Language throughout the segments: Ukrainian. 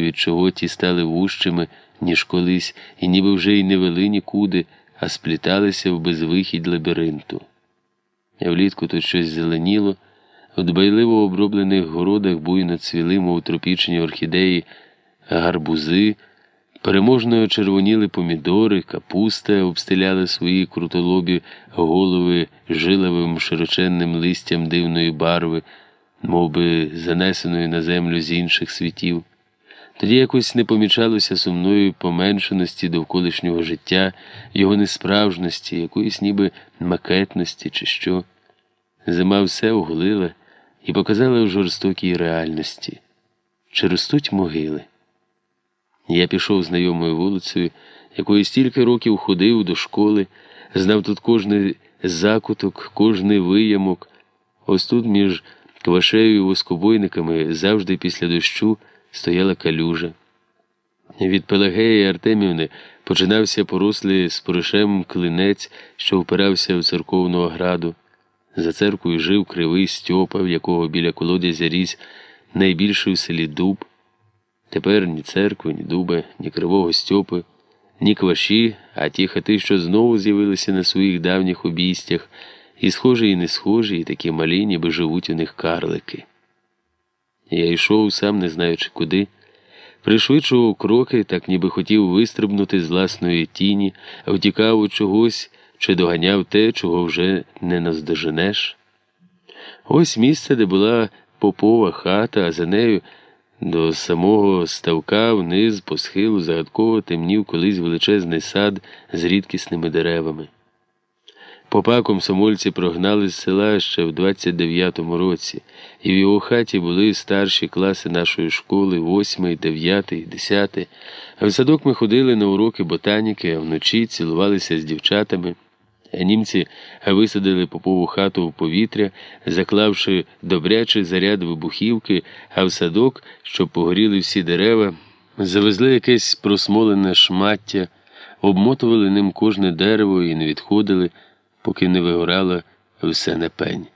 від чого ті стали вужчими, ніж колись, і ніби вже й не вели нікуди, а спліталися в безвихідь лабіринту. Влітку тут щось зеленіло, у дбайливо оброблених городах буйно цвіли, мов тропічні орхідеї, гарбузи, переможно червоніли помідори, капуста обстеляли свої крутолобі голови жиловим широченним листям дивної барви, мов би занесеної на землю з інших світів. Тоді якось не помічалося сумної поменшеності довколишнього життя, його несправжності, якоїсь ніби макетності, чи що. Зима все оголила і показала в жорстокій реальності. Чи ростуть могили? Я пішов знайомою вулицею, якою стільки років ходив до школи, знав тут кожний закуток, кожний виямок. Ось тут між квашею і воскобойниками завжди після дощу стояла калюжа. Від Пелагеї Артемівни починався порослий споришем клинець, що впирався в церковну ограду. За церквою жив кривий Стьопа, в якого біля колодязя ріс найбільший в селі дуб. Тепер ні церкви, ні дуби, ні кривого Стьопи, ні кваші, а ті хати, що знову з'явилися на своїх давніх обійстях, і схожі, і не схожі, і такі малі, ніби живуть у них карлики. Я йшов, сам не знаючи куди, пришвидшував кроки, так ніби хотів вистрибнути з власної тіні, втікав у чогось чи доганяв те, чого вже не наздоженеш. Ось місце, де була попова хата, а за нею до самого ставка вниз по схилу загадково темнів колись величезний сад з рідкісними деревами. Попа комсомольці прогнали з села ще в 29-му році, і в його хаті були старші класи нашої школи, восьмий, дев'ятий, десятий. А в садок ми ходили на уроки ботаніки, а вночі цілувалися з дівчатами. Німці висадили попову хату в повітря, заклавши добрячий заряд вибухівки, а в садок, щоб погоріли всі дерева, завезли якесь просмолене шмаття, обмотували ним кожне дерево і не відходили поки не вигорало все на пень.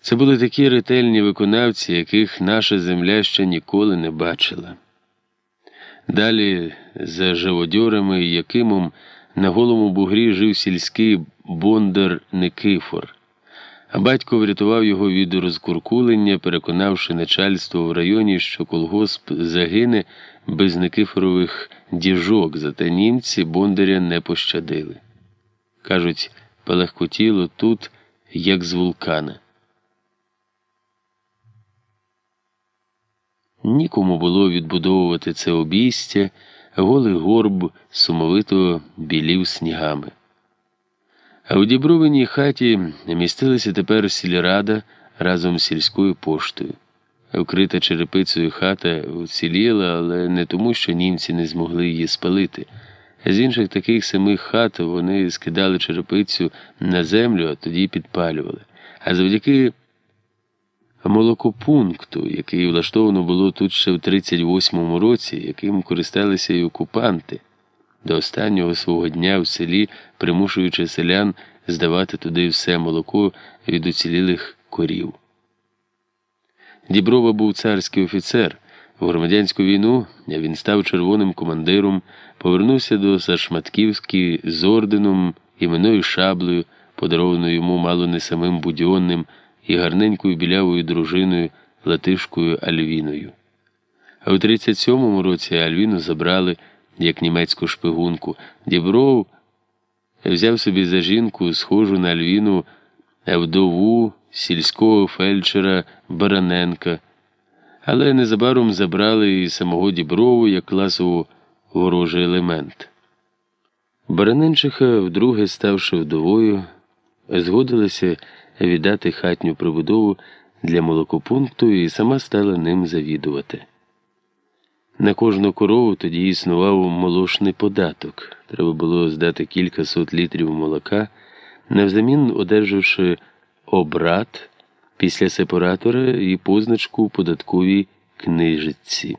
Це були такі ретельні виконавці, яких наша земля ще ніколи не бачила. Далі, за живодьорами і Якимом, на голому бугрі жив сільський бондар Никифор, а батько врятував його від розкуркулення, переконавши начальство в районі, що колгосп загине без Никифорових діжок, зате німці бондаря не пощадили. Кажуть, палахкотіло тут, як з вулкана. Нікому було відбудовувати це обійстя, голий горб сумовито білів снігами. А у дібровиній хаті містилася тепер сільрада разом з сільською поштою. Вкрита черепицею хата вціліла, але не тому, що німці не змогли її спалити. З інших таких самих хат вони скидали черепицю на землю, а тоді підпалювали. А завдяки молокопункту, який влаштовано було тут ще в 38-му році, яким користалися й окупанти, до останнього свого дня в селі, примушуючи селян здавати туди все молоко від уцілілих корів. Діброва був царський офіцер. В громадянську війну він став червоним командиром, повернувся до Сашматківськи з орденом, іменною шаблею, подарованою йому мало не самим будьонним і гарненькою білявою дружиною Латишкою Альвіною. А у 37-му році Альвіну забрали як німецьку шпигунку. Дібров взяв собі за жінку, схожу на Альвіну, вдову сільського фельдшера Бараненка але незабаром забрали і самого Діброву як класову ворожий елемент. Бараненчиха, вдруге ставши вдовою, згодилася віддати хатню прибудову для молокопункту і сама стала ним завідувати. На кожну корову тоді існував молошний податок. Треба було здати кілька сот літрів молока, навзамін одержавши обрат після сепаратора і позначку у податковій книжиці.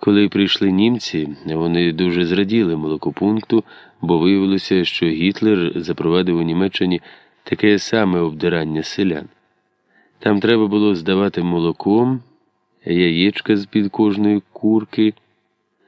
Коли прийшли німці, вони дуже зраділи молокопункту, бо виявилося, що Гітлер запровадив у Німеччині таке саме обдирання селян. Там треба було здавати молоком, яєчка з-під кожної курки.